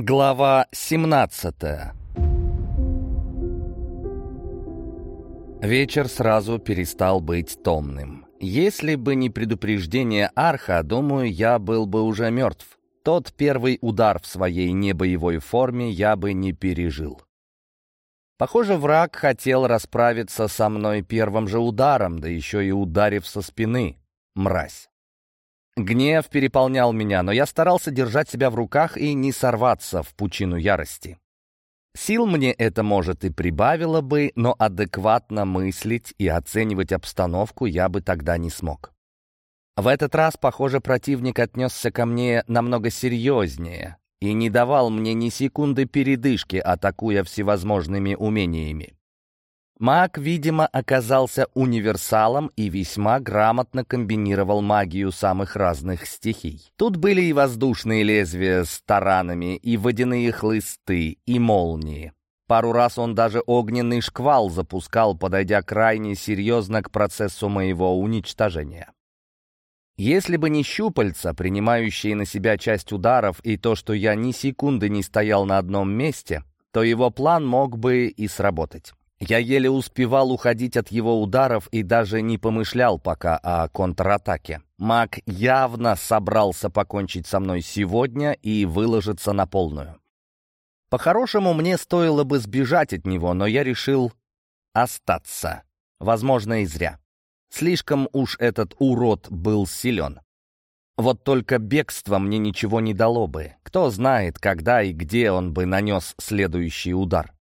Глава 17 Вечер сразу перестал быть томным. Если бы не предупреждение Арха, думаю, я был бы уже мертв. Тот первый удар в своей небоевой форме я бы не пережил. Похоже, враг хотел расправиться со мной первым же ударом, да еще и ударив со спины. Мразь. Гнев переполнял меня, но я старался держать себя в руках и не сорваться в пучину ярости. Сил мне это, может, и прибавило бы, но адекватно мыслить и оценивать обстановку я бы тогда не смог. В этот раз, похоже, противник отнесся ко мне намного серьезнее и не давал мне ни секунды передышки, атакуя всевозможными умениями. Маг, видимо, оказался универсалом и весьма грамотно комбинировал магию самых разных стихий. Тут были и воздушные лезвия с таранами, и водяные хлысты, и молнии. Пару раз он даже огненный шквал запускал, подойдя крайне серьезно к процессу моего уничтожения. Если бы не щупальца, принимающие на себя часть ударов, и то, что я ни секунды не стоял на одном месте, то его план мог бы и сработать. Я еле успевал уходить от его ударов и даже не помышлял пока о контратаке. Маг явно собрался покончить со мной сегодня и выложиться на полную. По-хорошему, мне стоило бы сбежать от него, но я решил остаться. Возможно, и зря. Слишком уж этот урод был силен. Вот только бегство мне ничего не дало бы. Кто знает, когда и где он бы нанес следующий удар.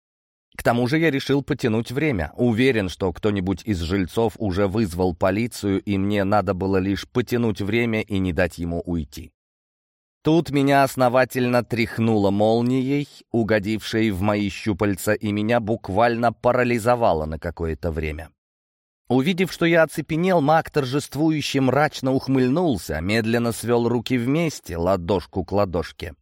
К тому же я решил потянуть время. Уверен, что кто-нибудь из жильцов уже вызвал полицию, и мне надо было лишь потянуть время и не дать ему уйти. Тут меня основательно тряхнуло молнией, угодившей в мои щупальца, и меня буквально парализовало на какое-то время. Увидев, что я оцепенел, маг торжествующе мрачно ухмыльнулся, медленно свел руки вместе, ладошку к ладошке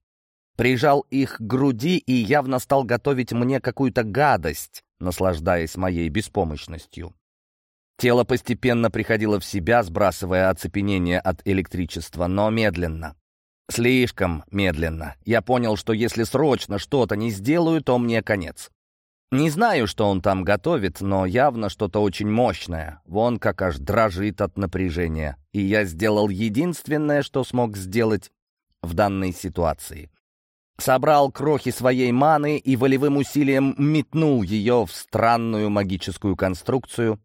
прижал их к груди и явно стал готовить мне какую-то гадость, наслаждаясь моей беспомощностью. Тело постепенно приходило в себя, сбрасывая оцепенение от электричества, но медленно. Слишком медленно. Я понял, что если срочно что-то не сделаю, то мне конец. Не знаю, что он там готовит, но явно что-то очень мощное. Вон как аж дрожит от напряжения. И я сделал единственное, что смог сделать в данной ситуации собрал крохи своей маны и волевым усилием метнул ее в странную магическую конструкцию,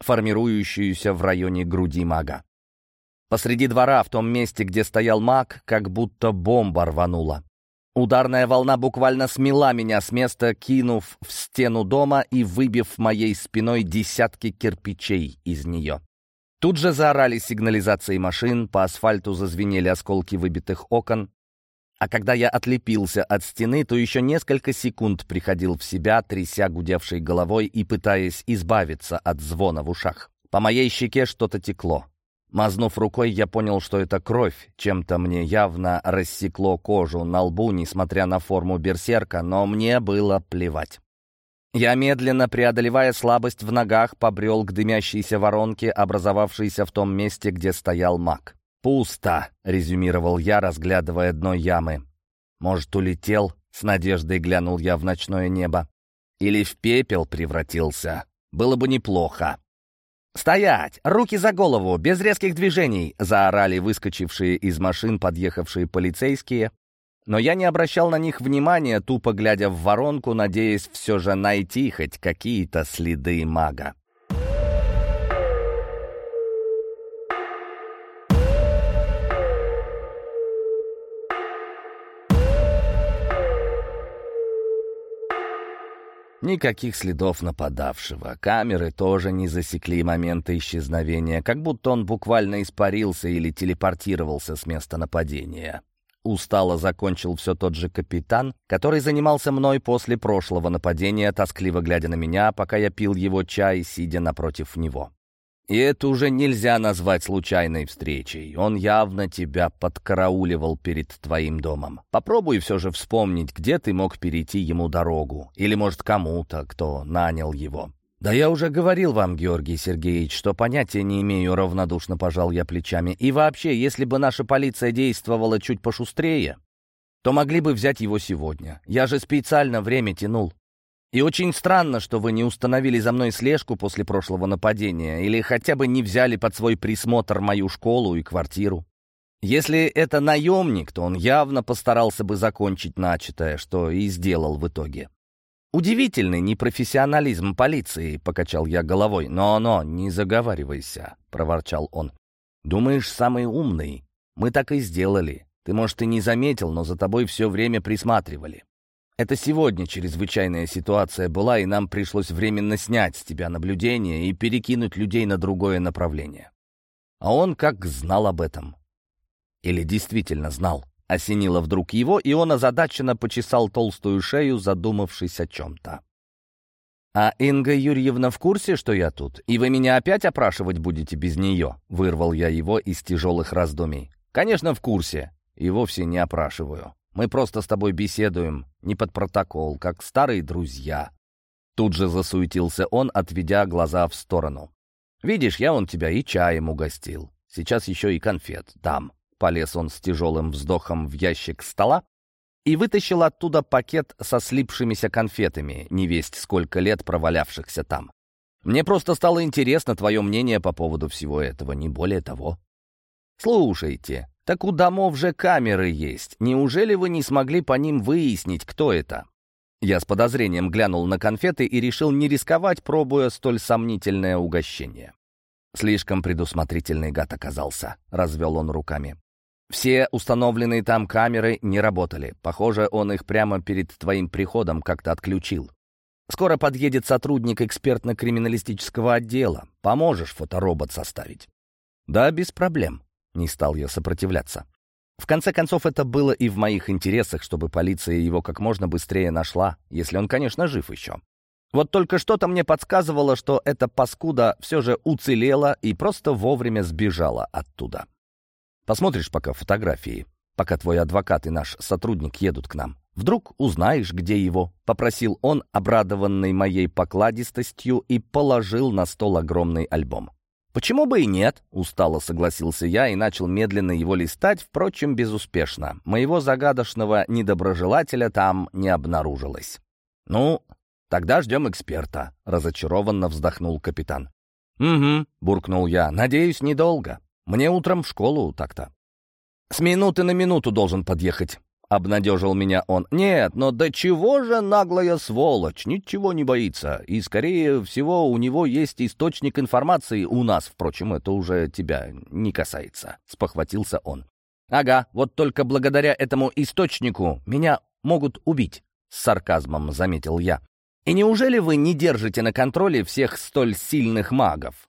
формирующуюся в районе груди мага. Посреди двора, в том месте, где стоял маг, как будто бомба рванула. Ударная волна буквально смела меня с места, кинув в стену дома и выбив моей спиной десятки кирпичей из нее. Тут же заорали сигнализации машин, по асфальту зазвенели осколки выбитых окон, а когда я отлепился от стены, то еще несколько секунд приходил в себя, тряся гудевшей головой и пытаясь избавиться от звона в ушах. По моей щеке что-то текло. Мазнув рукой, я понял, что это кровь. Чем-то мне явно рассекло кожу на лбу, несмотря на форму берсерка, но мне было плевать. Я, медленно преодолевая слабость в ногах, побрел к дымящейся воронке, образовавшейся в том месте, где стоял маг. «Пусто», — резюмировал я, разглядывая дно ямы. «Может, улетел?» — с надеждой глянул я в ночное небо. «Или в пепел превратился? Было бы неплохо». «Стоять! Руки за голову! Без резких движений!» — заорали выскочившие из машин подъехавшие полицейские. Но я не обращал на них внимания, тупо глядя в воронку, надеясь все же найти хоть какие-то следы мага. Никаких следов нападавшего. Камеры тоже не засекли момента исчезновения, как будто он буквально испарился или телепортировался с места нападения. Устало закончил все тот же капитан, который занимался мной после прошлого нападения, тоскливо глядя на меня, пока я пил его чай, сидя напротив него. И это уже нельзя назвать случайной встречей. Он явно тебя подкарауливал перед твоим домом. Попробуй все же вспомнить, где ты мог перейти ему дорогу. Или, может, кому-то, кто нанял его. «Да я уже говорил вам, Георгий Сергеевич, что понятия не имею, равнодушно пожал я плечами. И вообще, если бы наша полиция действовала чуть пошустрее, то могли бы взять его сегодня. Я же специально время тянул. И очень странно, что вы не установили за мной слежку после прошлого нападения или хотя бы не взяли под свой присмотр мою школу и квартиру. Если это наемник, то он явно постарался бы закончить начатое, что и сделал в итоге. «Удивительный непрофессионализм полиции», — покачал я головой. «Но-но, не заговаривайся», — проворчал он. «Думаешь, самый умный? Мы так и сделали. Ты, может, и не заметил, но за тобой все время присматривали. Это сегодня чрезвычайная ситуация была, и нам пришлось временно снять с тебя наблюдение и перекинуть людей на другое направление. А он как знал об этом. Или действительно знал. Осенило вдруг его, и он озадаченно почесал толстую шею, задумавшись о чем-то. «А Инга Юрьевна в курсе, что я тут? И вы меня опять опрашивать будете без нее?» Вырвал я его из тяжелых раздумий. «Конечно, в курсе. И вовсе не опрашиваю. Мы просто с тобой беседуем, не под протокол, как старые друзья». Тут же засуетился он, отведя глаза в сторону. «Видишь, я он тебя и чаем угостил. Сейчас еще и конфет дам». Полез он с тяжелым вздохом в ящик стола и вытащил оттуда пакет со слипшимися конфетами, невесть сколько лет провалявшихся там. «Мне просто стало интересно твое мнение по поводу всего этого, не более того». «Слушайте, так у домов же камеры есть. Неужели вы не смогли по ним выяснить, кто это? Я с подозрением глянул на конфеты и решил не рисковать, пробуя столь сомнительное угощение. Слишком предусмотрительный гад оказался, развел он руками. Все установленные там камеры не работали. Похоже, он их прямо перед твоим приходом как-то отключил. Скоро подъедет сотрудник экспертно-криминалистического отдела. Поможешь фоторобот составить? Да, без проблем. Не стал я сопротивляться. В конце концов, это было и в моих интересах, чтобы полиция его как можно быстрее нашла, если он, конечно, жив еще. Вот только что-то мне подсказывало, что эта паскуда все же уцелела и просто вовремя сбежала оттуда. Посмотришь пока фотографии, пока твой адвокат и наш сотрудник едут к нам. Вдруг узнаешь, где его?» — попросил он, обрадованный моей покладистостью, и положил на стол огромный альбом. «Почему бы и нет?» — устало согласился я и начал медленно его листать, впрочем, безуспешно. Моего загадочного недоброжелателя там не обнаружилось. «Ну, тогда ждем эксперта», — разочарованно вздохнул капитан. «Угу», — буркнул я, — «надеюсь, недолго. Мне утром в школу так-то». «С минуты на минуту должен подъехать», — обнадежил меня он. «Нет, но до чего же наглая сволочь, ничего не боится. И, скорее всего, у него есть источник информации у нас. Впрочем, это уже тебя не касается», — спохватился он. «Ага, вот только благодаря этому источнику меня могут убить», — с сарказмом заметил я. «И неужели вы не держите на контроле всех столь сильных магов?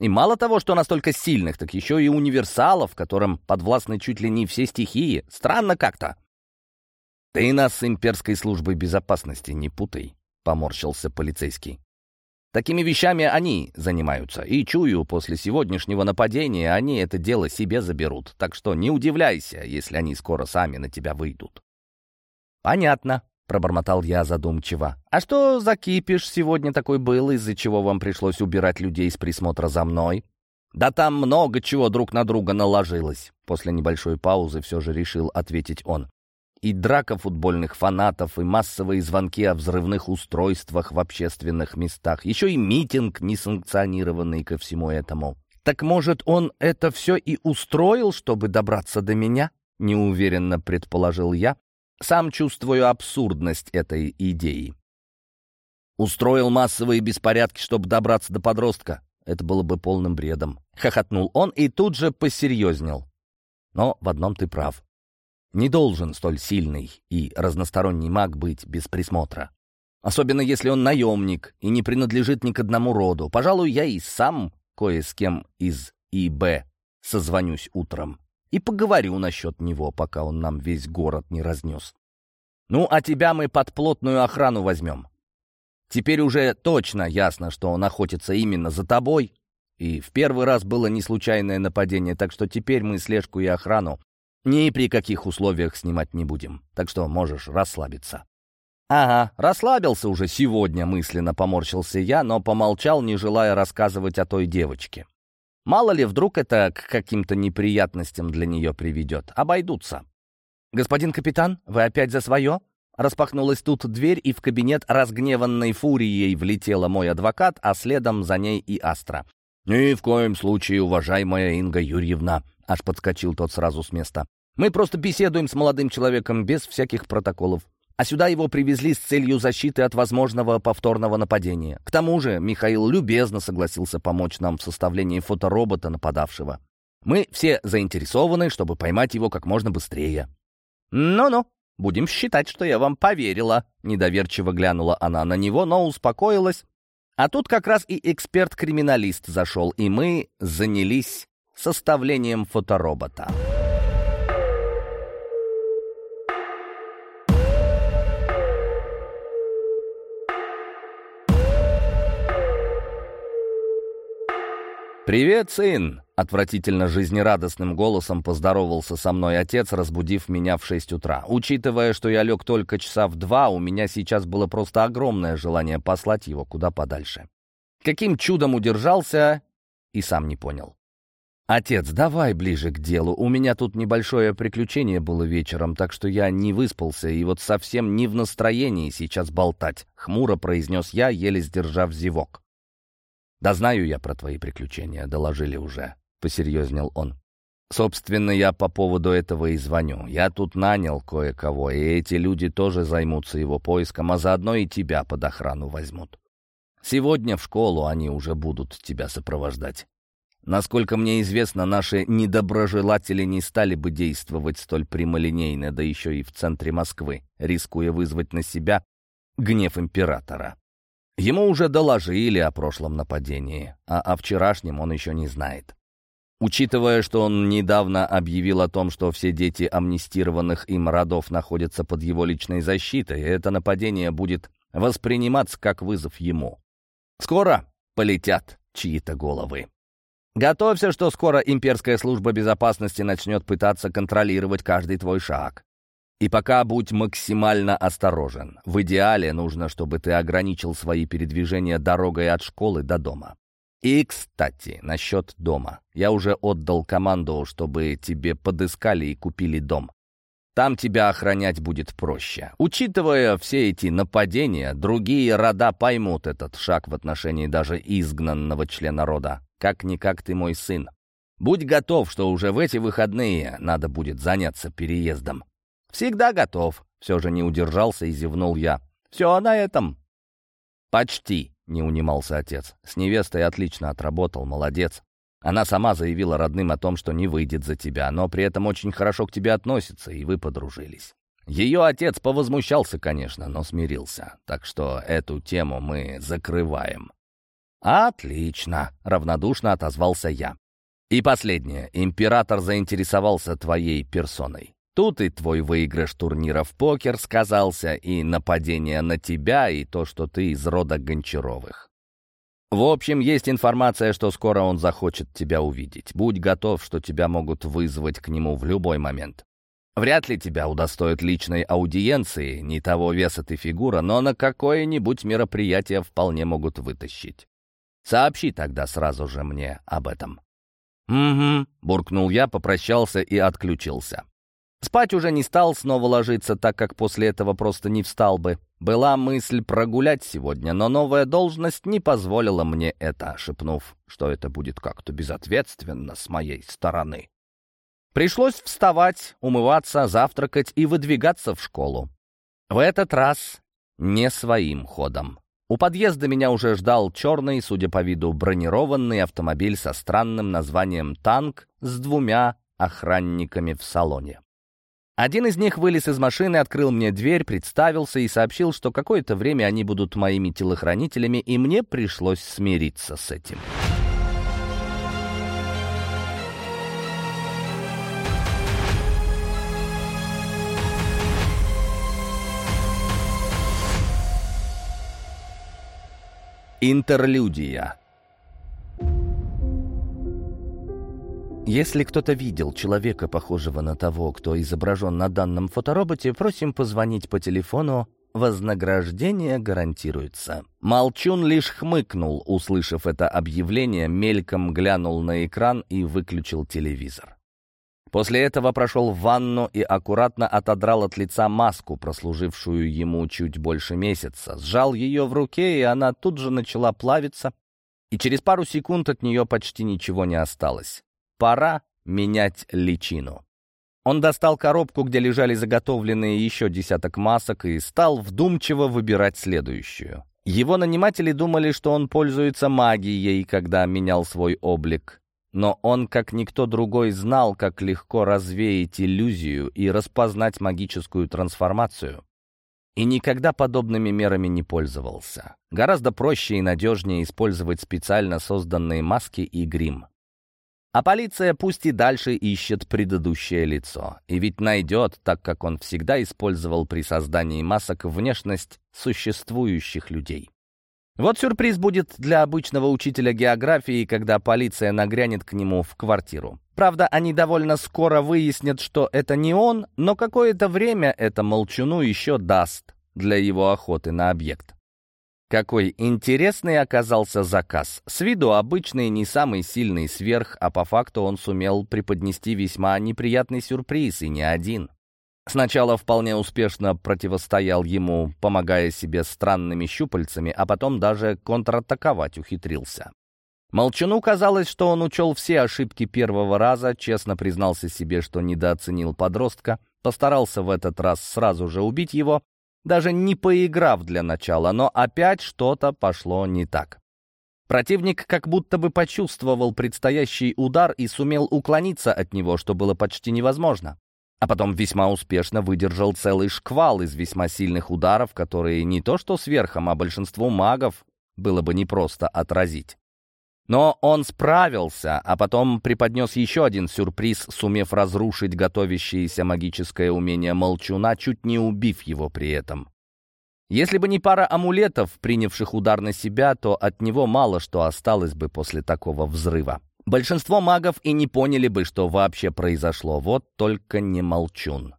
И мало того, что настолько сильных, так еще и универсалов, которым подвластны чуть ли не все стихии. Странно как-то». «Ты нас с имперской службой безопасности не путай», — поморщился полицейский. «Такими вещами они занимаются, и чую, после сегодняшнего нападения они это дело себе заберут, так что не удивляйся, если они скоро сами на тебя выйдут». «Понятно», — пробормотал я задумчиво. «А что за кипиш сегодня такой был, из-за чего вам пришлось убирать людей с присмотра за мной?» «Да там много чего друг на друга наложилось», — после небольшой паузы все же решил ответить он и драка футбольных фанатов, и массовые звонки о взрывных устройствах в общественных местах, еще и митинг, несанкционированный ко всему этому. «Так, может, он это все и устроил, чтобы добраться до меня?» — неуверенно предположил я, сам чувствую абсурдность этой идеи. «Устроил массовые беспорядки, чтобы добраться до подростка?» Это было бы полным бредом. Хохотнул он и тут же посерьезнел. Но в одном ты прав. Не должен столь сильный и разносторонний маг быть без присмотра. Особенно если он наемник и не принадлежит ни к одному роду. Пожалуй, я и сам кое с кем из ИБ созвонюсь утром и поговорю насчет него, пока он нам весь город не разнес. Ну, а тебя мы под плотную охрану возьмем. Теперь уже точно ясно, что он охотится именно за тобой, и в первый раз было не случайное нападение, так что теперь мы слежку и охрану ни при каких условиях снимать не будем, так что можешь расслабиться». «Ага, расслабился уже сегодня», — мысленно поморщился я, но помолчал, не желая рассказывать о той девочке. Мало ли, вдруг это к каким-то неприятностям для нее приведет. Обойдутся. «Господин капитан, вы опять за свое?» Распахнулась тут дверь, и в кабинет разгневанной фурией влетела мой адвокат, а следом за ней и Астра. «Ни в коем случае, уважаемая Инга Юрьевна!» Аж подскочил тот сразу с места. «Мы просто беседуем с молодым человеком без всяких протоколов. А сюда его привезли с целью защиты от возможного повторного нападения. К тому же Михаил любезно согласился помочь нам в составлении фоторобота нападавшего. Мы все заинтересованы, чтобы поймать его как можно быстрее». «Ну-ну», «Будем считать, что я вам поверила», — недоверчиво глянула она на него, но успокоилась. А тут как раз и эксперт-криминалист зашел, и мы занялись составлением фоторобота. «Привет, сын!» — отвратительно жизнерадостным голосом поздоровался со мной отец, разбудив меня в шесть утра. Учитывая, что я лег только часа в два, у меня сейчас было просто огромное желание послать его куда подальше. Каким чудом удержался, и сам не понял. «Отец, давай ближе к делу. У меня тут небольшое приключение было вечером, так что я не выспался и вот совсем не в настроении сейчас болтать», — хмуро произнес я, еле сдержав зевок. «Да знаю я про твои приключения, доложили уже», — посерьезнел он. «Собственно, я по поводу этого и звоню. Я тут нанял кое-кого, и эти люди тоже займутся его поиском, а заодно и тебя под охрану возьмут. Сегодня в школу они уже будут тебя сопровождать. Насколько мне известно, наши недоброжелатели не стали бы действовать столь прямолинейно, да еще и в центре Москвы, рискуя вызвать на себя гнев императора. Ему уже доложили о прошлом нападении, а о вчерашнем он еще не знает. Учитывая, что он недавно объявил о том, что все дети амнистированных им родов находятся под его личной защитой, это нападение будет восприниматься как вызов ему. Скоро полетят чьи-то головы. Готовься, что скоро имперская служба безопасности начнет пытаться контролировать каждый твой шаг. И пока будь максимально осторожен. В идеале нужно, чтобы ты ограничил свои передвижения дорогой от школы до дома. И, кстати, насчет дома. Я уже отдал команду, чтобы тебе подыскали и купили дом. Там тебя охранять будет проще. Учитывая все эти нападения, другие рода поймут этот шаг в отношении даже изгнанного члена рода. Как-никак ты мой сын. Будь готов, что уже в эти выходные надо будет заняться переездом. «Всегда готов», — все же не удержался и зевнул я. «Все на этом». «Почти», — не унимался отец. «С невестой отлично отработал, молодец. Она сама заявила родным о том, что не выйдет за тебя, но при этом очень хорошо к тебе относится, и вы подружились». Ее отец повозмущался, конечно, но смирился. Так что эту тему мы закрываем. «Отлично», — равнодушно отозвался я. «И последнее. Император заинтересовался твоей персоной. Тут и твой выигрыш турнира в покер сказался, и нападение на тебя, и то, что ты из рода Гончаровых. В общем, есть информация, что скоро он захочет тебя увидеть. Будь готов, что тебя могут вызвать к нему в любой момент. Вряд ли тебя удостоят личной аудиенции, не того веса ты фигура, но на какое-нибудь мероприятие вполне могут вытащить. Сообщи тогда сразу же мне об этом». «Угу», — буркнул я, попрощался и отключился. Спать уже не стал снова ложиться, так как после этого просто не встал бы. Была мысль прогулять сегодня, но новая должность не позволила мне это, шепнув, что это будет как-то безответственно с моей стороны. Пришлось вставать, умываться, завтракать и выдвигаться в школу. В этот раз не своим ходом. У подъезда меня уже ждал черный, судя по виду, бронированный автомобиль со странным названием «Танк» с двумя охранниками в салоне. Один из них вылез из машины, открыл мне дверь, представился и сообщил, что какое-то время они будут моими телохранителями, и мне пришлось смириться с этим. Интерлюдия Если кто-то видел человека, похожего на того, кто изображен на данном фотороботе, просим позвонить по телефону Вознаграждение гарантируется. Молчун лишь хмыкнул, услышав это объявление, мельком глянул на экран и выключил телевизор. После этого прошел в ванну и аккуратно отодрал от лица маску, прослужившую ему чуть больше месяца. Сжал ее в руке, и она тут же начала плавиться, и через пару секунд от нее почти ничего не осталось. Пора менять личину. Он достал коробку, где лежали заготовленные еще десяток масок, и стал вдумчиво выбирать следующую. Его наниматели думали, что он пользуется магией, когда менял свой облик. Но он, как никто другой, знал, как легко развеять иллюзию и распознать магическую трансформацию. И никогда подобными мерами не пользовался. Гораздо проще и надежнее использовать специально созданные маски и грим. А полиция пусть и дальше ищет предыдущее лицо. И ведь найдет, так как он всегда использовал при создании масок внешность существующих людей. Вот сюрприз будет для обычного учителя географии, когда полиция нагрянет к нему в квартиру. Правда, они довольно скоро выяснят, что это не он, но какое-то время это молчуну еще даст для его охоты на объект. Какой интересный оказался заказ. С виду обычный, не самый сильный сверх, а по факту он сумел преподнести весьма неприятный сюрприз, и не один. Сначала вполне успешно противостоял ему, помогая себе странными щупальцами, а потом даже контратаковать ухитрился. Молчану казалось, что он учел все ошибки первого раза, честно признался себе, что недооценил подростка, постарался в этот раз сразу же убить его, даже не поиграв для начала, но опять что-то пошло не так. Противник как будто бы почувствовал предстоящий удар и сумел уклониться от него, что было почти невозможно а потом весьма успешно выдержал целый шквал из весьма сильных ударов, которые не то что сверхом, а большинству магов было бы непросто отразить. Но он справился, а потом преподнес еще один сюрприз, сумев разрушить готовящееся магическое умение Молчуна, чуть не убив его при этом. Если бы не пара амулетов, принявших удар на себя, то от него мало что осталось бы после такого взрыва. Большинство магов и не поняли бы, что вообще произошло, вот только не молчун.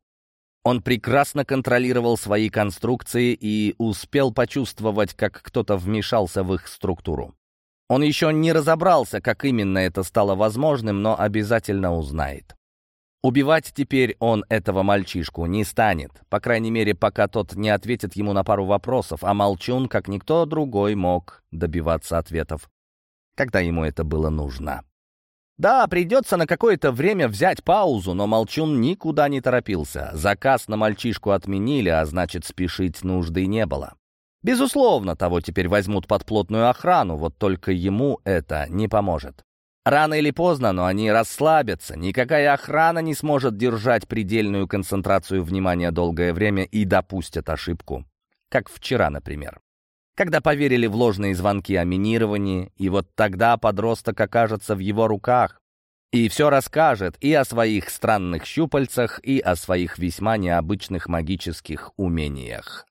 Он прекрасно контролировал свои конструкции и успел почувствовать, как кто-то вмешался в их структуру. Он еще не разобрался, как именно это стало возможным, но обязательно узнает. Убивать теперь он этого мальчишку не станет, по крайней мере, пока тот не ответит ему на пару вопросов, а Молчун, как никто другой, мог добиваться ответов, когда ему это было нужно. Да, придется на какое-то время взять паузу, но Молчун никуда не торопился. Заказ на мальчишку отменили, а значит, спешить нужды не было. Безусловно, того теперь возьмут под плотную охрану, вот только ему это не поможет. Рано или поздно, но они расслабятся. Никакая охрана не сможет держать предельную концентрацию внимания долгое время и допустят ошибку. Как вчера, например когда поверили в ложные звонки о минировании, и вот тогда подросток окажется в его руках и все расскажет и о своих странных щупальцах, и о своих весьма необычных магических умениях.